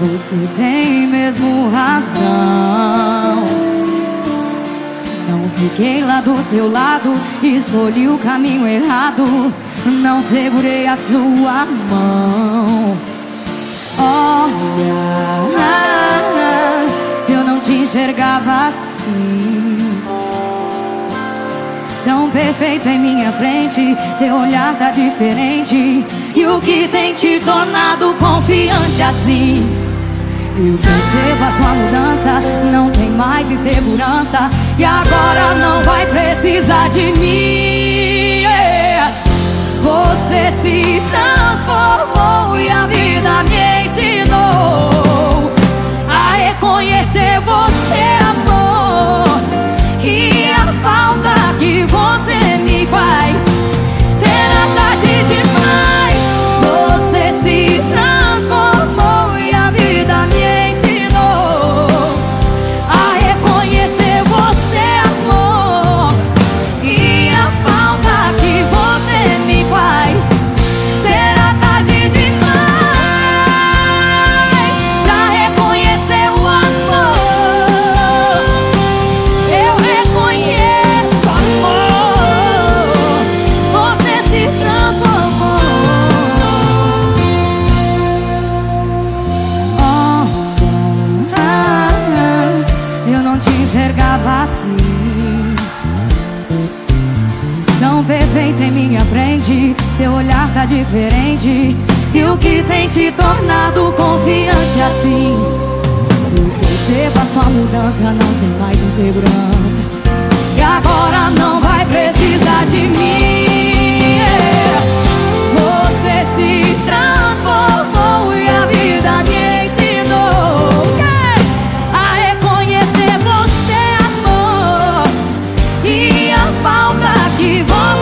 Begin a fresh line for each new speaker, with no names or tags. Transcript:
você tem mesmo razão. Não fiquei lá do seu lado, escolhi o caminho errado, não segurei a sua mão. Olha, eu não te enxergava assim. Perfeito em minha frente, teu olhar tá diferente. E o que tem te tornado confiante assim? Eu percebo a sua mudança, não tem mais insegurança. E agora não vai precisar de mim. Yeah. Você se transformou e a vida me ensinou a reconhecer você, perfeito em minha frente. Teu olhar tá diferente. E o que tem te tornado confiante assim? Perceba sua mudança, não tem mais insegurança. E agora não vai precisar de mim. Você se transformou e a vida me ensinou a reconhecer você, é amor, e a falta que você.